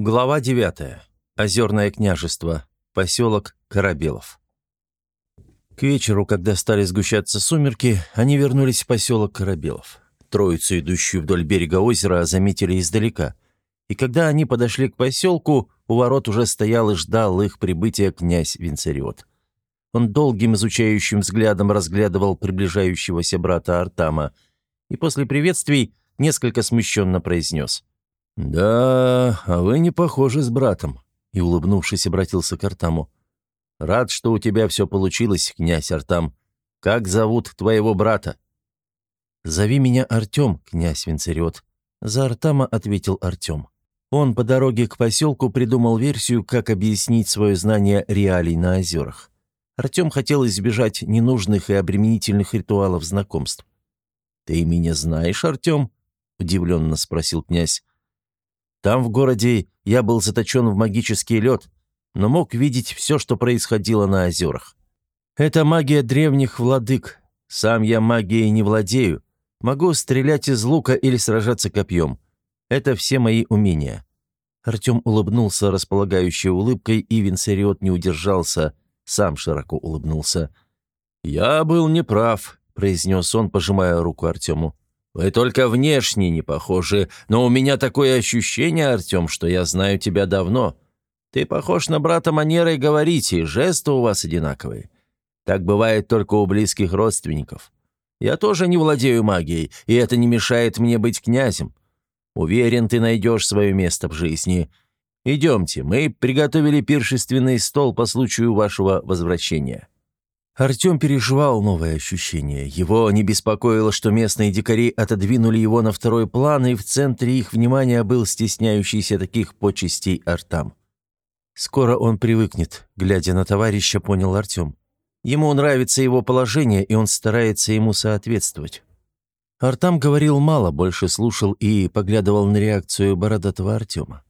Глава 9. Озерное княжество. Поселок Корабелов. К вечеру, когда стали сгущаться сумерки, они вернулись в поселок Корабелов. Троицу, идущую вдоль берега озера, заметили издалека. И когда они подошли к поселку, у ворот уже стоял и ждал их прибытия князь Винцериот. Он долгим изучающим взглядом разглядывал приближающегося брата Артама и после приветствий несколько смущенно произнес – «Да, а вы не похожи с братом», — и, улыбнувшись, обратился к Артаму. «Рад, что у тебя все получилось, князь Артам. Как зовут твоего брата?» «Зови меня Артем, князь Винцерет», — за Артама ответил Артем. Он по дороге к поселку придумал версию, как объяснить свое знание реалий на озерах. Артем хотел избежать ненужных и обременительных ритуалов знакомств. «Ты меня знаешь, Артем?» — удивленно спросил князь. Там, в городе, я был заточен в магический лед, но мог видеть все, что происходило на озерах. Это магия древних владык. Сам я магией не владею. Могу стрелять из лука или сражаться копьем. Это все мои умения». Артем улыбнулся располагающей улыбкой, и Винцериот не удержался, сам широко улыбнулся. «Я был неправ», — произнес он, пожимая руку Артему. Вы только внешне не похожи, но у меня такое ощущение, Артем, что я знаю тебя давно. Ты похож на брата манерой говорить, и жесты у вас одинаковые. Так бывает только у близких родственников. Я тоже не владею магией, и это не мешает мне быть князем. Уверен, ты найдешь свое место в жизни. Идемте, мы приготовили пиршественный стол по случаю вашего возвращения». Артем переживал новое ощущение. Его не беспокоило, что местные дикари отодвинули его на второй план, и в центре их внимания был стесняющийся таких почестей Артам. Скоро он привыкнет, глядя на товарища, понял Артем. Ему нравится его положение, и он старается ему соответствовать. Артам говорил мало, больше слушал и поглядывал на реакцию бородатого Артема.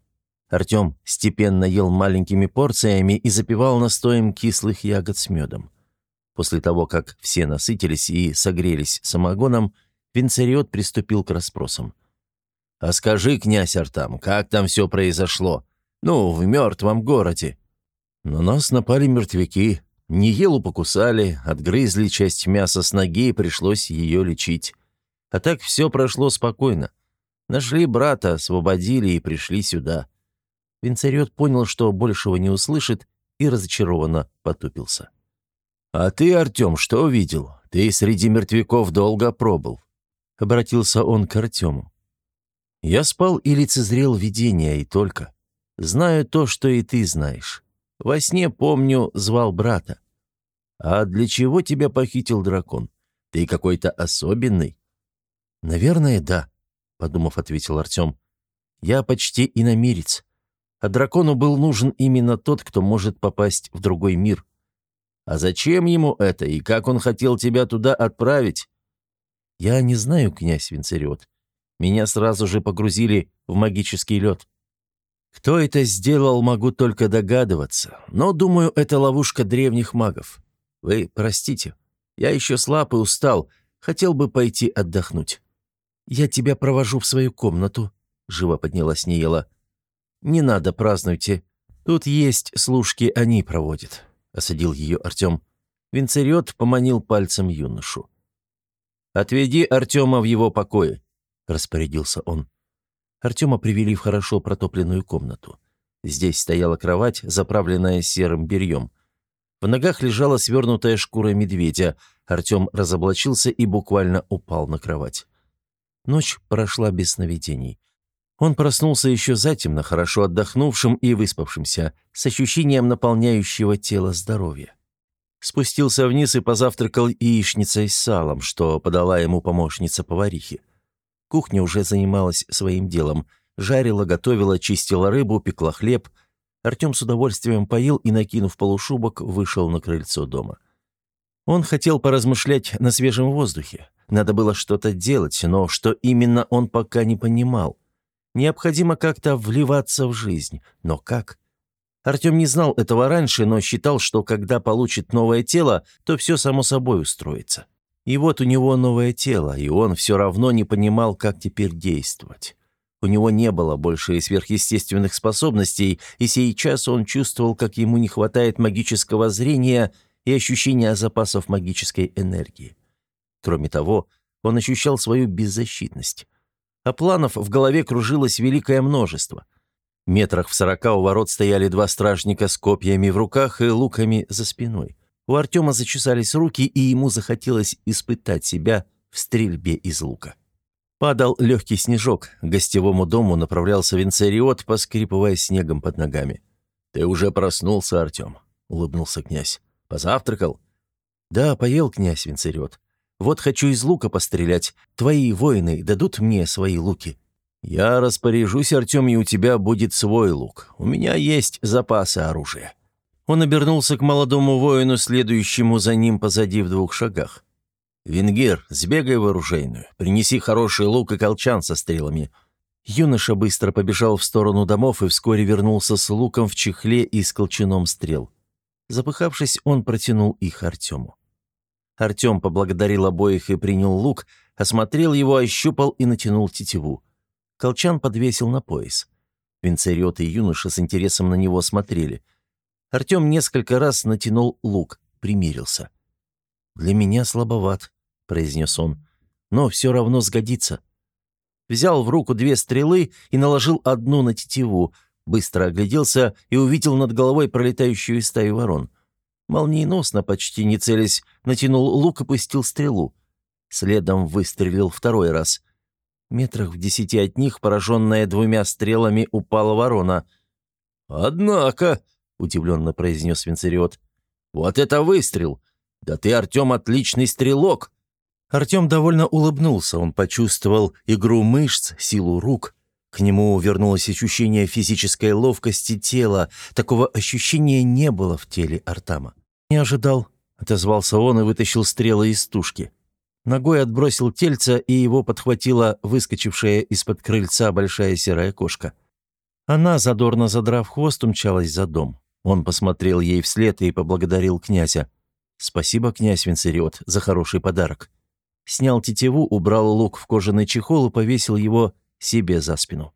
Артем степенно ел маленькими порциями и запивал настоем кислых ягод с медом. После того, как все насытились и согрелись самогоном, Винцериот приступил к расспросам. «А скажи, князь Артам, как там все произошло? Ну, в мертвом городе». «На нас напали мертвяки. Ниелу покусали, отгрызли часть мяса с ноги, и пришлось ее лечить. А так все прошло спокойно. Нашли брата, освободили и пришли сюда». Винцериот понял, что большего не услышит, и разочарованно потупился. «А ты, Артем, что видел? Ты среди мертвяков долго пробыл». Обратился он к Артему. «Я спал и лицезрел видение, и только. Знаю то, что и ты знаешь. Во сне, помню, звал брата. А для чего тебя похитил дракон? Ты какой-то особенный?» «Наверное, да», — подумав, ответил Артем. «Я почти иномирец. А дракону был нужен именно тот, кто может попасть в другой мир. А зачем ему это, и как он хотел тебя туда отправить?» «Я не знаю, князь Винцериот. Меня сразу же погрузили в магический лед. Кто это сделал, могу только догадываться, но, думаю, это ловушка древних магов. Вы простите, я еще слаб и устал, хотел бы пойти отдохнуть. Я тебя провожу в свою комнату», — живо поднялась Ниела. «Не надо, празднуйте. Тут есть служки, они проводят. — осадил ее Артем. Винцериот поманил пальцем юношу. «Отведи Артема в его покое», — распорядился он. Артема привели в хорошо протопленную комнату. Здесь стояла кровать, заправленная серым бельем. В ногах лежала свернутая шкура медведя. Артем разоблачился и буквально упал на кровать. Ночь прошла без сновидений. Он проснулся еще затемно, хорошо отдохнувшим и выспавшимся, с ощущением наполняющего тело здоровья. Спустился вниз и позавтракал яичницей с салом, что подала ему помощница поварихи. Кухня уже занималась своим делом. Жарила, готовила, чистила рыбу, пекла хлеб. Артем с удовольствием поил и, накинув полушубок, вышел на крыльцо дома. Он хотел поразмышлять на свежем воздухе. Надо было что-то делать, но что именно он пока не понимал. Необходимо как-то вливаться в жизнь. Но как? Артем не знал этого раньше, но считал, что когда получит новое тело, то все само собой устроится. И вот у него новое тело, и он все равно не понимал, как теперь действовать. У него не было больше сверхъестественных способностей, и сейчас он чувствовал, как ему не хватает магического зрения и ощущения запасов магической энергии. Кроме того, он ощущал свою беззащитность. А планов в голове кружилось великое множество. Метрах в сорока у ворот стояли два стражника с копьями в руках и луками за спиной. У Артема зачесались руки, и ему захотелось испытать себя в стрельбе из лука. Падал легкий снежок. К гостевому дому направлялся Винцериот, поскрипывая снегом под ногами. «Ты уже проснулся, Артем», — улыбнулся князь. «Позавтракал?» «Да, поел, князь Винцериот. Вот хочу из лука пострелять. Твои воины дадут мне свои луки». «Я распоряжусь, Артем, и у тебя будет свой лук. У меня есть запасы оружия». Он обернулся к молодому воину, следующему за ним позади в двух шагах. «Венгер, сбегай в оружейную, принеси хороший лук и колчан со стрелами». Юноша быстро побежал в сторону домов и вскоре вернулся с луком в чехле и с колчаном стрел. Запыхавшись, он протянул их Артему. Артем поблагодарил обоих и принял лук, осмотрел его, ощупал и натянул тетиву. Колчан подвесил на пояс. Винцериот и юноша с интересом на него смотрели. Артем несколько раз натянул лук, примирился. «Для меня слабоват», произнес он. «Но все равно сгодится». Взял в руку две стрелы и наложил одну на тетиву, быстро огляделся и увидел над головой пролетающую стаю ворон. Молниеносно, почти не целясь, натянул лук и пустил стрелу. Следом выстрелил второй раз. Метрах в десяти от них, пораженная двумя стрелами, упала ворона. «Однако», — удивленно произнес Винцериот, — «вот это выстрел! Да ты, Артем, отличный стрелок!» Артем довольно улыбнулся, он почувствовал игру мышц, силу рук. К нему вернулось ощущение физической ловкости тела. Такого ощущения не было в теле Артама. «Не ожидал», — отозвался он и вытащил стрелы из тушки. Ногой отбросил тельца, и его подхватила выскочившая из-под крыльца большая серая кошка. Она, задорно задрав хвост, умчалась за дом. Он посмотрел ей вслед и поблагодарил князя. «Спасибо, князь Винцериот, за хороший подарок». Снял тетиву, убрал лук в кожаный чехол и повесил его себе за спину.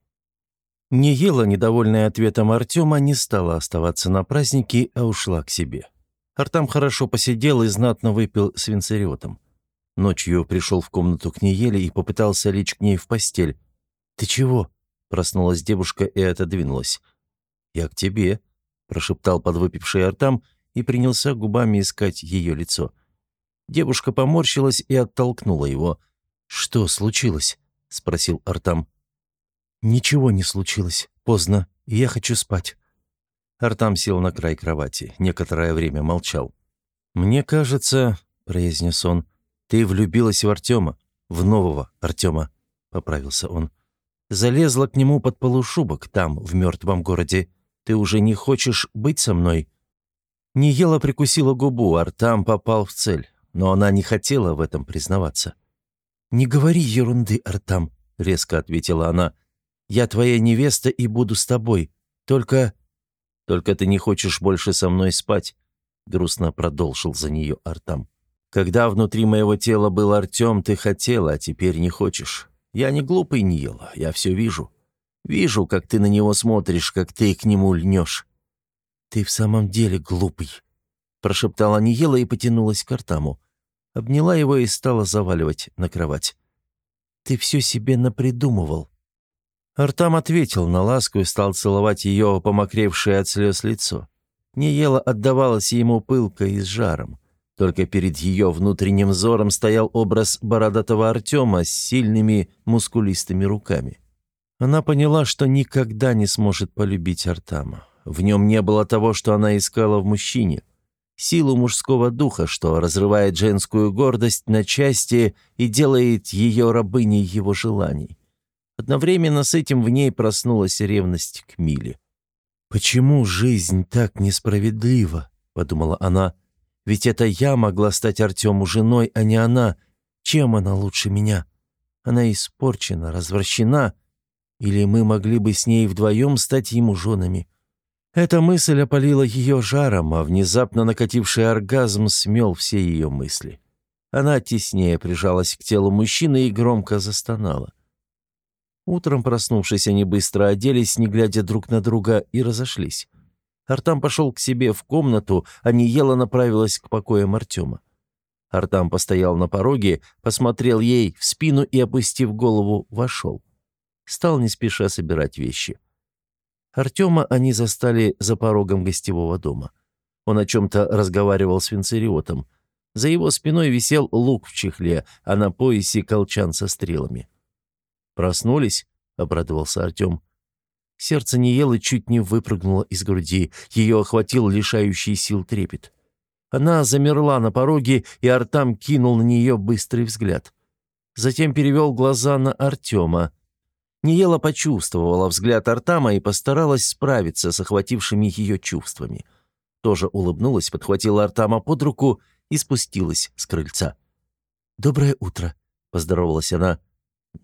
Не ела, недовольная ответом Артема, не стала оставаться на празднике, а ушла к себе. Артам хорошо посидел и знатно выпил с винцериотом. Ночью пришел в комнату к Нееле и попытался лечь к ней в постель. «Ты чего?» — проснулась девушка и отодвинулась. «Я к тебе», — прошептал подвыпивший Артам и принялся губами искать ее лицо. Девушка поморщилась и оттолкнула его. «Что случилось?» — спросил Артам. «Ничего не случилось. Поздно. Я хочу спать». Артам сел на край кровати. Некоторое время молчал. «Мне кажется», — произнес он, — «ты влюбилась в Артема, в нового Артема», — поправился он. «Залезла к нему под полушубок там, в мертвом городе. Ты уже не хочешь быть со мной?» Не ела прикусила губу, Артам попал в цель но она не хотела в этом признаваться. «Не говори ерунды, Артам», — резко ответила она. «Я твоя невеста и буду с тобой. Только...» «Только ты не хочешь больше со мной спать», — грустно продолжил за нее Артам. «Когда внутри моего тела был Артем, ты хотела, а теперь не хочешь. Я не глупый не ела, я все вижу. Вижу, как ты на него смотришь, как ты к нему льнешь». «Ты в самом деле глупый», прошептала Ниела и потянулась к Артаму. Обняла его и стала заваливать на кровать. «Ты все себе напридумывал». Артам ответил на ласку и стал целовать ее помокревшее от слез лицо. Ниела отдавалась ему пылкой и с жаром. Только перед ее внутренним взором стоял образ бородатого Артема с сильными мускулистыми руками. Она поняла, что никогда не сможет полюбить Артама. В нем не было того, что она искала в мужчине силу мужского духа, что разрывает женскую гордость на части и делает ее рабыней его желаний. Одновременно с этим в ней проснулась ревность к Миле. «Почему жизнь так несправедлива?» — подумала она. «Ведь это я могла стать Артему женой, а не она. Чем она лучше меня? Она испорчена, развращена. Или мы могли бы с ней вдвоем стать ему женами?» Эта мысль опалила ее жаром, а внезапно накативший оргазм смел все ее мысли. Она теснее прижалась к телу мужчины и громко застонала. Утром, проснувшись, они быстро оделись, не глядя друг на друга, и разошлись. Артам пошел к себе в комнату, а Ниела направилась к покоям Артема. Артам постоял на пороге, посмотрел ей в спину и, опустив голову, вошел. Стал не спеша собирать вещи. Артема они застали за порогом гостевого дома. Он о чем-то разговаривал с Винцериотом. За его спиной висел лук в чехле, а на поясе колчан со стрелами. «Проснулись?» — обрадовался Артем. Сердце не ело чуть не выпрыгнуло из груди. Ее охватил лишающий сил трепет. Она замерла на пороге, и Артам кинул на нее быстрый взгляд. Затем перевел глаза на Артема. Ниела почувствовала взгляд Артама и постаралась справиться с охватившими ее чувствами. Тоже улыбнулась, подхватила Артама под руку и спустилась с крыльца. «Доброе утро», — поздоровалась она.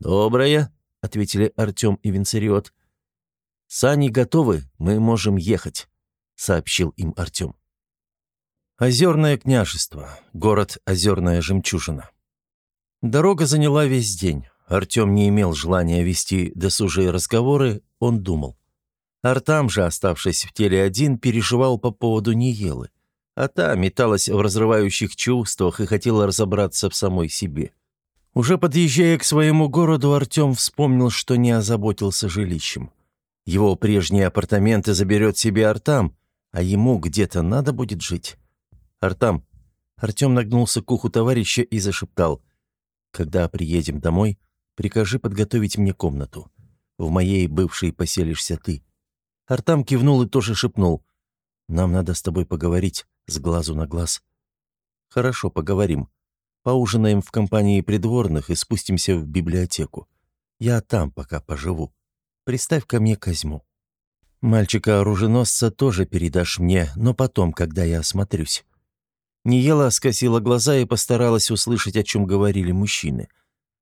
«Доброе», — ответили Артем и Винцериот. «Сани готовы, мы можем ехать», — сообщил им Артем. Озерное княжество, город Озерная Жемчужина. Дорога заняла весь день. Артем не имел желания вести досужие разговоры, он думал. Артам же, оставшись в теле один, переживал по поводу Ниелы. А та металась в разрывающих чувствах и хотела разобраться в самой себе. Уже подъезжая к своему городу, Артем вспомнил, что не озаботился жилищем. Его прежние апартаменты заберет себе Артам, а ему где-то надо будет жить. Артам. Артем нагнулся к уху товарища и зашептал. «Когда приедем домой, прикажи подготовить мне комнату. В моей бывшей поселишься ты». Артам кивнул и тоже шепнул. «Нам надо с тобой поговорить, с глазу на глаз». «Хорошо, поговорим. Поужинаем в компании придворных и спустимся в библиотеку. Я там пока поживу». Приставь ко мне Козьму. Мальчика-оруженосца тоже передашь мне, но потом, когда я осмотрюсь». Ниела скосила глаза и постаралась услышать, о чем говорили мужчины.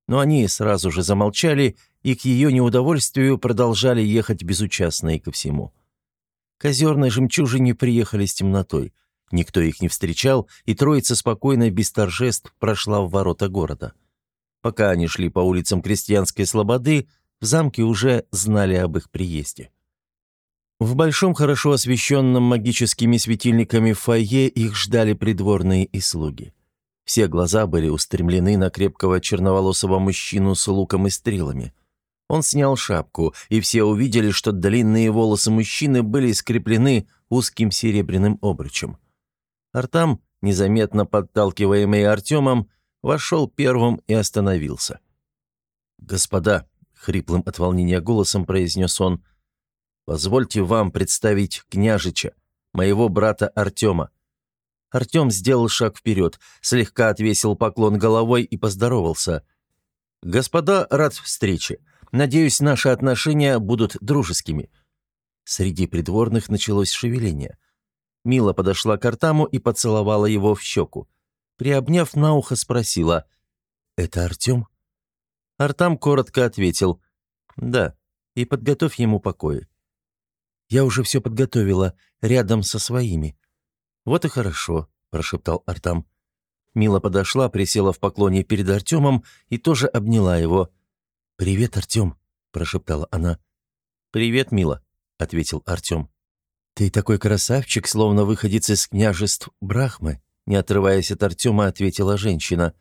Но они сразу же замолчали и к ее неудовольствию продолжали ехать безучастные ко всему. К озерной жемчужине приехали с темнотой. Никто их не встречал, и троица спокойно, без торжеств, прошла в ворота города. Пока они шли по улицам крестьянской слободы, в замке уже знали об их приезде. В большом, хорошо освещенном магическими светильниками фойе их ждали придворные и слуги. Все глаза были устремлены на крепкого черноволосого мужчину с луком и стрелами. Он снял шапку, и все увидели, что длинные волосы мужчины были скреплены узким серебряным обручем. Артам, незаметно подталкиваемый Артемом, вошел первым и остановился. «Господа», хриплым от волнения голосом произнес он. «Позвольте вам представить княжича, моего брата Артема». Артем сделал шаг вперед, слегка отвесил поклон головой и поздоровался. «Господа, рад встрече. Надеюсь, наши отношения будут дружескими». Среди придворных началось шевеление. Мила подошла к Артаму и поцеловала его в щеку. Приобняв на ухо, спросила, «Это Артем?» Артам коротко ответил «Да, и подготовь ему покои». «Я уже все подготовила, рядом со своими». «Вот и хорошо», – прошептал Артам. Мила подошла, присела в поклоне перед Артемом и тоже обняла его. «Привет, Артем», – прошептала она. «Привет, Мила», – ответил Артем. «Ты такой красавчик, словно выходец из княжеств Брахмы», – не отрываясь от Артема, ответила женщина.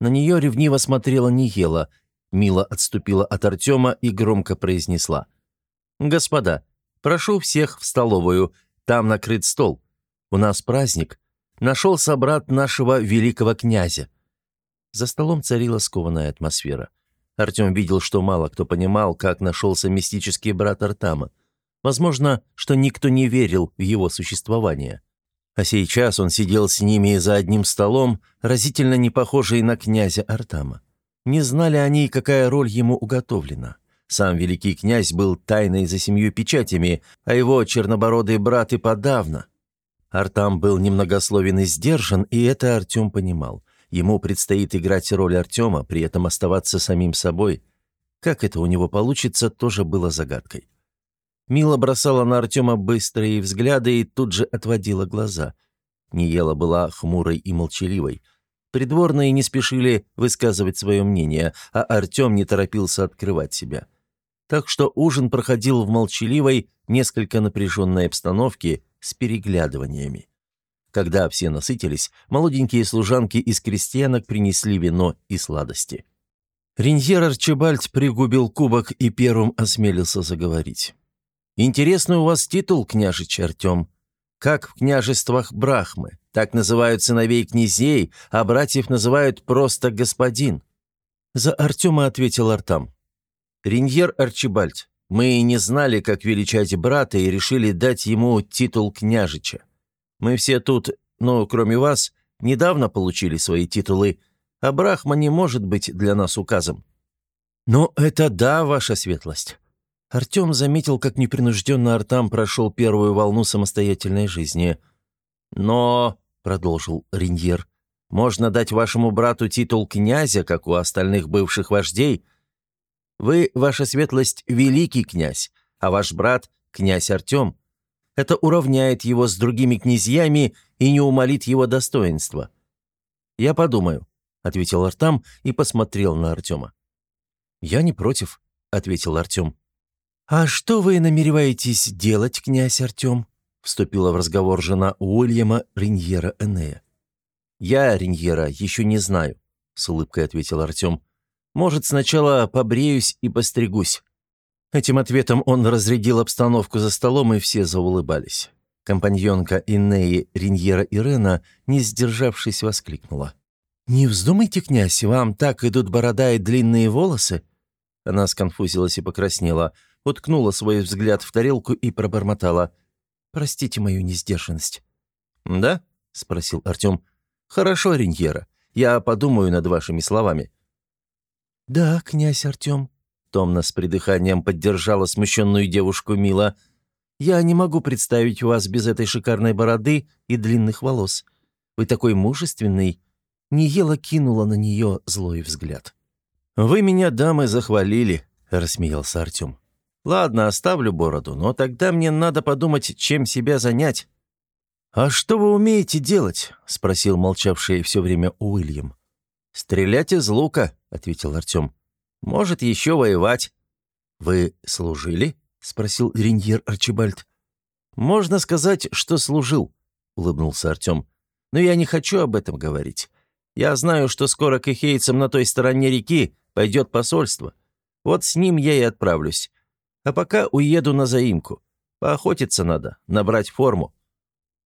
На нее ревниво смотрела Ниела – Мила отступила от Артема и громко произнесла. «Господа, прошу всех в столовую, там накрыт стол. У нас праздник. Нашелся брат нашего великого князя». За столом царила скованная атмосфера. Артем видел, что мало кто понимал, как нашелся мистический брат Артама. Возможно, что никто не верил в его существование. А сейчас он сидел с ними за одним столом, разительно не похожий на князя Артама. Не знали они, какая роль ему уготовлена. Сам великий князь был тайной за семью печатями, а его чернобородый брат и подавно. Артам был немногословен и сдержан, и это Артем понимал. Ему предстоит играть роль Артема, при этом оставаться самим собой. Как это у него получится, тоже было загадкой. Мила бросала на Артема быстрые взгляды и тут же отводила глаза. Ниела была хмурой и молчаливой – Придворные не спешили высказывать свое мнение, а Артем не торопился открывать себя. так что ужин проходил в молчаливой, несколько напряженной обстановке с переглядываниями. Когда все насытились, молоденькие служанки из крестьянок принесли вино и сладости. Риньер Арчибальд пригубил кубок и первым осмелился заговорить. «Интересный у вас титул, княжич Артем. Как в княжествах Брахмы. Так называют сыновей князей, а братьев называют просто господин». За Артема ответил Артам. «Риньер Арчибальд, мы не знали, как величать брата, и решили дать ему титул княжича. Мы все тут, ну, кроме вас, недавно получили свои титулы, а Брахма не может быть для нас указом». «Ну, это да, ваша светлость». Артем заметил, как непринужденно Артам прошел первую волну самостоятельной жизни. «Но», — продолжил Риньер, — «можно дать вашему брату титул князя, как у остальных бывших вождей. Вы, ваша светлость, великий князь, а ваш брат — князь Артем. Это уравняет его с другими князьями и не умолит его достоинства». «Я подумаю», — ответил Артам и посмотрел на Артема. «Я не против», — ответил Артем. «А что вы намереваетесь делать, князь Артем?» — вступила в разговор жена Уильяма Риньера Энея. «Я, Риньера, еще не знаю», — с улыбкой ответил Артем. «Может, сначала побреюсь и постригусь». Этим ответом он разрядил обстановку за столом, и все заулыбались. Компаньонка Инеи Риньера Ирена, не сдержавшись, воскликнула. «Не вздумайте, князь, вам так идут борода и длинные волосы?» Она сконфузилась и покраснела, уткнула свой взгляд в тарелку и пробормотала. «Простите мою несдержанность». «Да?» — спросил Артем. «Хорошо, Риньера. Я подумаю над вашими словами». «Да, князь Артем», — томно с придыханием поддержала смущенную девушку Мила. «Я не могу представить вас без этой шикарной бороды и длинных волос. Вы такой мужественный, Ниела кинула на нее злой взгляд. «Вы меня, дамы, захвалили», — рассмеялся Артем. «Ладно, оставлю бороду, но тогда мне надо подумать, чем себя занять». «А что вы умеете делать?» — спросил молчавший все время Уильям. «Стрелять из лука», — ответил Артем. «Может, еще воевать». «Вы служили?» — спросил Риньер Арчибальд. «Можно сказать, что служил», — улыбнулся Артем. «Но я не хочу об этом говорить. Я знаю, что скоро к эхейцам на той стороне реки пойдет посольство. Вот с ним я и отправлюсь. А пока уеду на заимку. Поохотиться надо, набрать форму».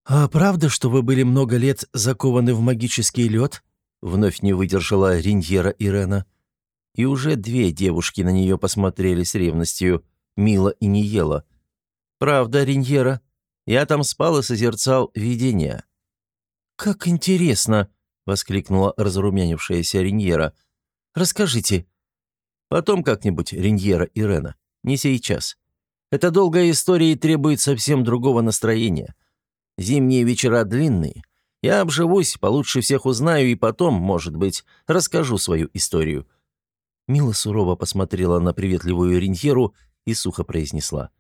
«А правда, что вы были много лет закованы в магический лед?» Вновь не выдержала Риньера Ирена. И уже две девушки на нее посмотрели с ревностью, Мила и Ниела. «Правда, Риньера, я там спал и созерцал видения». «Как интересно!» — воскликнула разрумянившаяся Риньера. «Расскажите». «Потом как-нибудь, Риньера и Рена. Не сейчас. Это долгая история и требует совсем другого настроения. Зимние вечера длинные. Я обживусь, получше всех узнаю и потом, может быть, расскажу свою историю». Мила сурово посмотрела на приветливую Риньеру и сухо произнесла.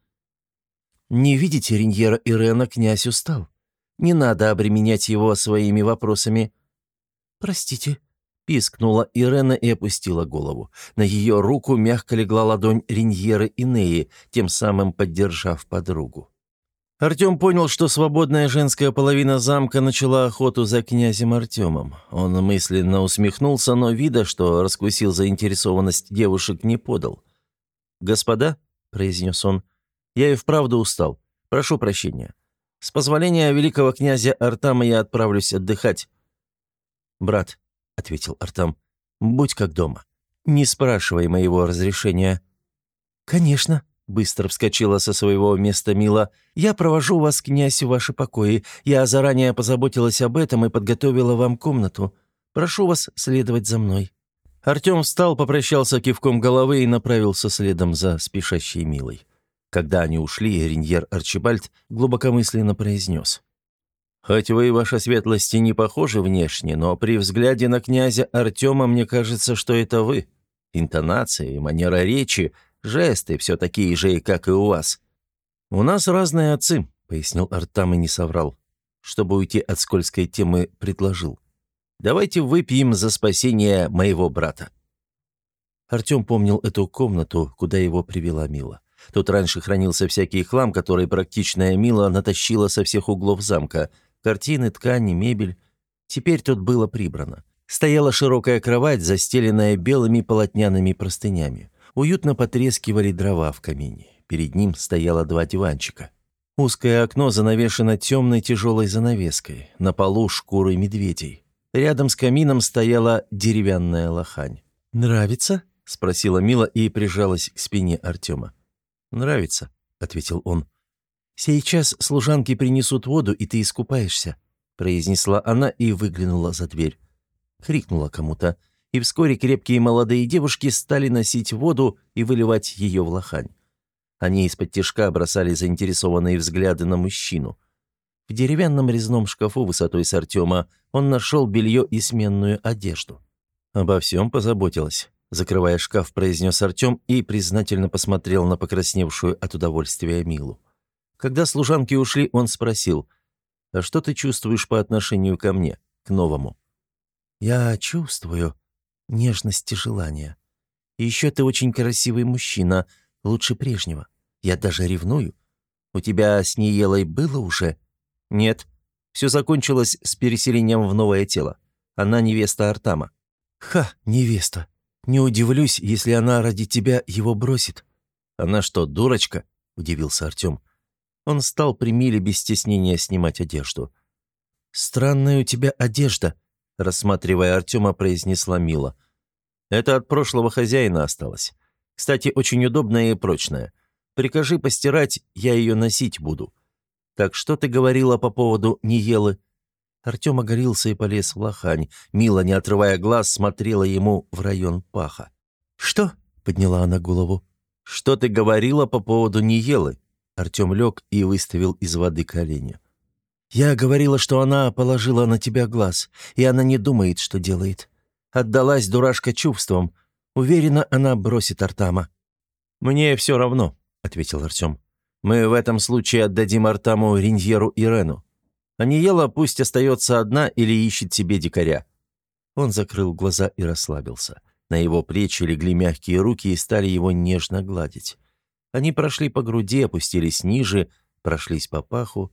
«Не видите, Риньера Ирена, князь устал. Не надо обременять его своими вопросами. «Простите», — пискнула Ирена и опустила голову. На ее руку мягко легла ладонь Риньеры Инеи, тем самым поддержав подругу. Артем понял, что свободная женская половина замка начала охоту за князем Артемом. Он мысленно усмехнулся, но вида, что раскусил заинтересованность девушек, не подал. «Господа», — произнес он, — «я и вправду устал. Прошу прощения. С позволения великого князя Артама я отправлюсь отдыхать. «Брат», — ответил Артам, — «будь как дома. Не спрашивай моего разрешения». «Конечно», — быстро вскочила со своего места Мила. «Я провожу вас, князь, в ваши покои. Я заранее позаботилась об этом и подготовила вам комнату. Прошу вас следовать за мной». Артем встал, попрощался кивком головы и направился следом за спешащей Милой. Когда они ушли, Риньер Арчибальд глубокомысленно произнес. Хоть вы, ваша светлость, и не похожи внешне, но при взгляде на князя Артема мне кажется, что это вы. Интонации, манера речи, жесты все такие же, как и у вас. У нас разные отцы, пояснил Артам и не соврал. Чтобы уйти от скользкой темы, предложил. Давайте выпьем за спасение моего брата. Артем помнил эту комнату, куда его привела Мила. Тут раньше хранился всякий хлам, который практичная Мила натащила со всех углов замка. Картины, ткани, мебель. Теперь тут было прибрано. Стояла широкая кровать, застеленная белыми полотняными простынями. Уютно потрескивали дрова в камине. Перед ним стояло два диванчика. Узкое окно занавешено темной тяжелой занавеской. На полу шкуры медведей. Рядом с камином стояла деревянная лохань. «Нравится?» — спросила Мила и прижалась к спине Артема. «Нравится», — ответил он. «Сейчас служанки принесут воду, и ты искупаешься», — произнесла она и выглянула за дверь. Крикнула кому-то, и вскоре крепкие молодые девушки стали носить воду и выливать ее в лохань. Они из-под тишка бросали заинтересованные взгляды на мужчину. В деревянном резном шкафу высотой с Артема он нашел белье и сменную одежду. Обо всем позаботилась. Закрывая шкаф, произнес Артем и признательно посмотрел на покрасневшую от удовольствия Милу. Когда служанки ушли, он спросил, «А что ты чувствуешь по отношению ко мне, к новому?» «Я чувствую нежность и желание. И еще ты очень красивый мужчина, лучше прежнего. Я даже ревную. У тебя с Ниелой было уже?» «Нет. Все закончилось с переселением в новое тело. Она невеста Артама». «Ха, невеста. Не удивлюсь, если она ради тебя его бросит». «Она что, дурочка?» – удивился Артем. Он стал при Миле без стеснения снимать одежду. «Странная у тебя одежда», – рассматривая Артема, произнесла Мила. «Это от прошлого хозяина осталось. Кстати, очень удобная и прочная. Прикажи постирать, я ее носить буду. Так что ты говорила по поводу Ниелы?» Артем огорился и полез в лохань. Мила, не отрывая глаз, смотрела ему в район паха. «Что?» — подняла она голову. «Что ты говорила по поводу Ниелы?» Артем лег и выставил из воды колени. «Я говорила, что она положила на тебя глаз, и она не думает, что делает. Отдалась дурашка чувствам. Уверена, она бросит Артама». «Мне все равно», — ответил Артем. «Мы в этом случае отдадим Артаму Риньеру и Рену. Аниела пусть остается одна или ищет себе дикаря». Он закрыл глаза и расслабился. На его плечи легли мягкие руки и стали его нежно гладить. Они прошли по груди, опустились ниже, прошлись по паху.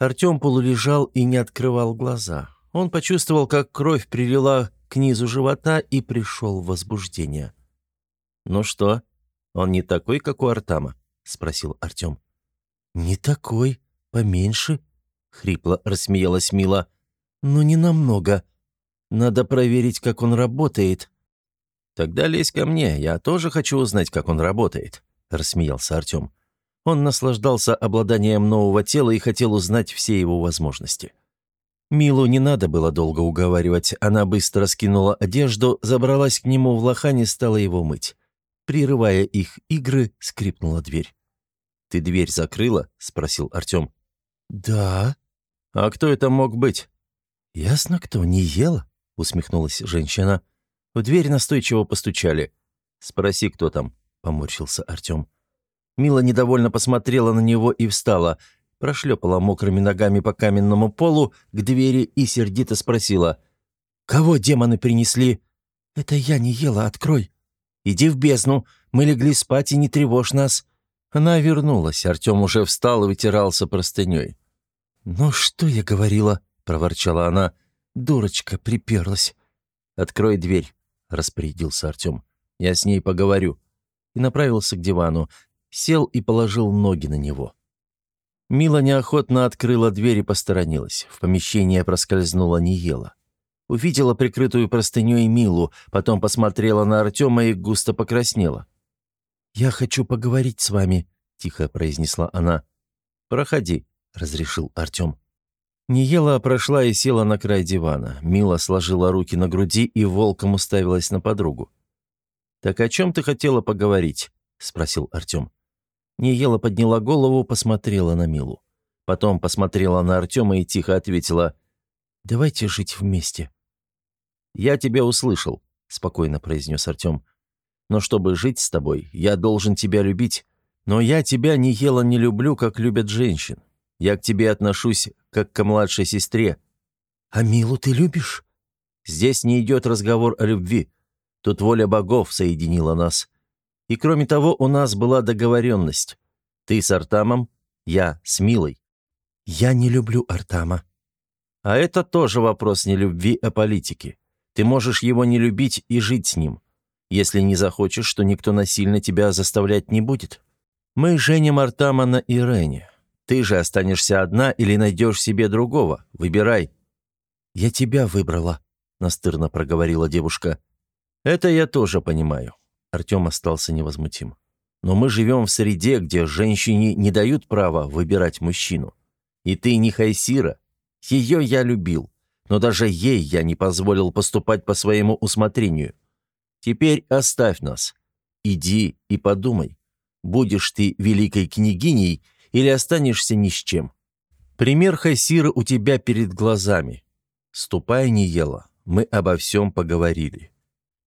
Артем полулежал и не открывал глаза. Он почувствовал, как кровь прилила к низу живота и пришел в возбуждение. «Ну что, он не такой, как у Артама?» — спросил Артем. «Не такой, поменьше», — хрипло рассмеялась Мила. «Но не намного. Надо проверить, как он работает». «Тогда лезь ко мне, я тоже хочу узнать, как он работает», — рассмеялся Артем. Он наслаждался обладанием нового тела и хотел узнать все его возможности. Милу не надо было долго уговаривать. Она быстро скинула одежду, забралась к нему в лохань и стала его мыть. Прерывая их игры, скрипнула дверь. «Ты дверь закрыла?» — спросил Артем. «Да». «А кто это мог быть?» «Ясно кто, не ела?» — усмехнулась женщина. В дверь настойчиво постучали. «Спроси, кто там», — поморщился Артем. Мила недовольно посмотрела на него и встала, прошлепала мокрыми ногами по каменному полу к двери и сердито спросила. «Кого демоны принесли?» «Это я не ела, открой». «Иди в бездну, мы легли спать и не тревожь нас». Она вернулась, Артем уже встал и вытирался простыней. «Ну что я говорила?» — проворчала она. «Дурочка приперлась». «Открой дверь», — распорядился Артем. «Я с ней поговорю». И направился к дивану. Сел и положил ноги на него. Мила неохотно открыла дверь и посторонилась. В помещение проскользнула Ниела. Увидела прикрытую простыней Милу, потом посмотрела на Артема и густо покраснела. «Я хочу поговорить с вами», — тихо произнесла она. «Проходи», — разрешил Артем. Ниела прошла и села на край дивана. Мила сложила руки на груди и волком уставилась на подругу. «Так о чем ты хотела поговорить?» — спросил Артем. Ниела подняла голову, посмотрела на Милу. Потом посмотрела на Артема и тихо ответила «Давайте жить вместе». «Я тебя услышал», — спокойно произнес Артем. «Но чтобы жить с тобой, я должен тебя любить. Но я тебя, Ниела, не люблю, как любят женщин. Я к тебе отношусь, как к младшей сестре». «А Милу ты любишь?» «Здесь не идет разговор о любви. Тут воля богов соединила нас. И кроме того, у нас была договоренность. Ты с Артамом, я с Милой. Я не люблю Артама. А это тоже вопрос не любви, а политики. Ты можешь его не любить и жить с ним. Если не захочешь, то никто насильно тебя заставлять не будет. Мы женим Артама на Ирене. Ты же останешься одна или найдешь себе другого. Выбирай». «Я тебя выбрала», — настырно проговорила девушка. «Это я тоже понимаю». Артем остался невозмутим. «Но мы живем в среде, где женщине не дают права выбирать мужчину. И ты не Хайсира. Ее я любил, но даже ей я не позволил поступать по своему усмотрению. Теперь оставь нас. Иди и подумай, будешь ты великой княгиней или останешься ни с чем. Пример Хайсира у тебя перед глазами. Ступай, не ела, мы обо всем поговорили».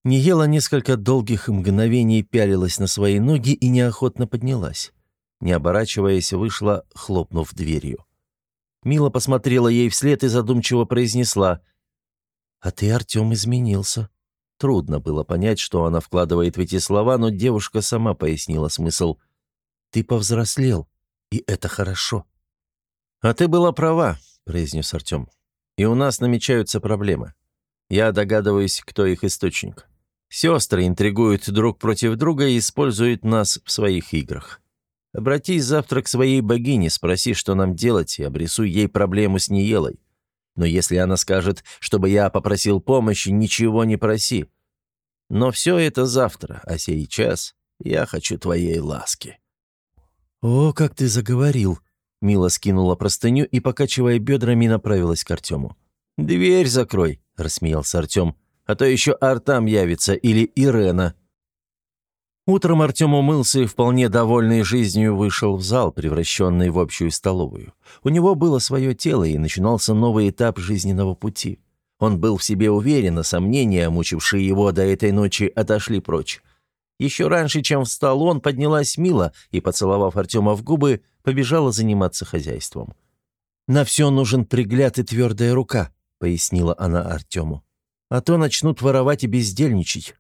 Ниела несколько долгих мгновений пялилась на свои ноги и неохотно поднялась. Не оборачиваясь, вышла, хлопнув дверью. Мила посмотрела ей вслед и задумчиво произнесла. «А ты, Артем, изменился». Трудно было понять, что она вкладывает в эти слова, но девушка сама пояснила смысл. «Ты повзрослел, и это хорошо». «А ты была права», — произнес Артем. «И у нас намечаются проблемы. Я догадываюсь, кто их источник. Сестры интригуют друг против друга и используют нас в своих играх. Обратись завтра к своей богине, спроси, что нам делать, и обрисуй ей проблему с Ниелой. Но если она скажет, чтобы я попросил помощи, ничего не проси. Но все это завтра, а сейчас я хочу твоей ласки». «О, как ты заговорил!» Мила скинула простыню и, покачивая бедрами, направилась к Артему. «Дверь закрой», — рассмеялся Артем. «А то еще Артам явится или Ирена». Утром Артем умылся и, вполне довольный жизнью, вышел в зал, превращенный в общую столовую. У него было свое тело, и начинался новый этап жизненного пути. Он был в себе уверен, а сомнения, мучившие его до этой ночи, отошли прочь. Еще раньше, чем встал он, поднялась Мила и, поцеловав Артема в губы, побежала заниматься хозяйством. «На все нужен пригляд и твердая рука», — пояснила она Артему. «А то начнут воровать и бездельничать.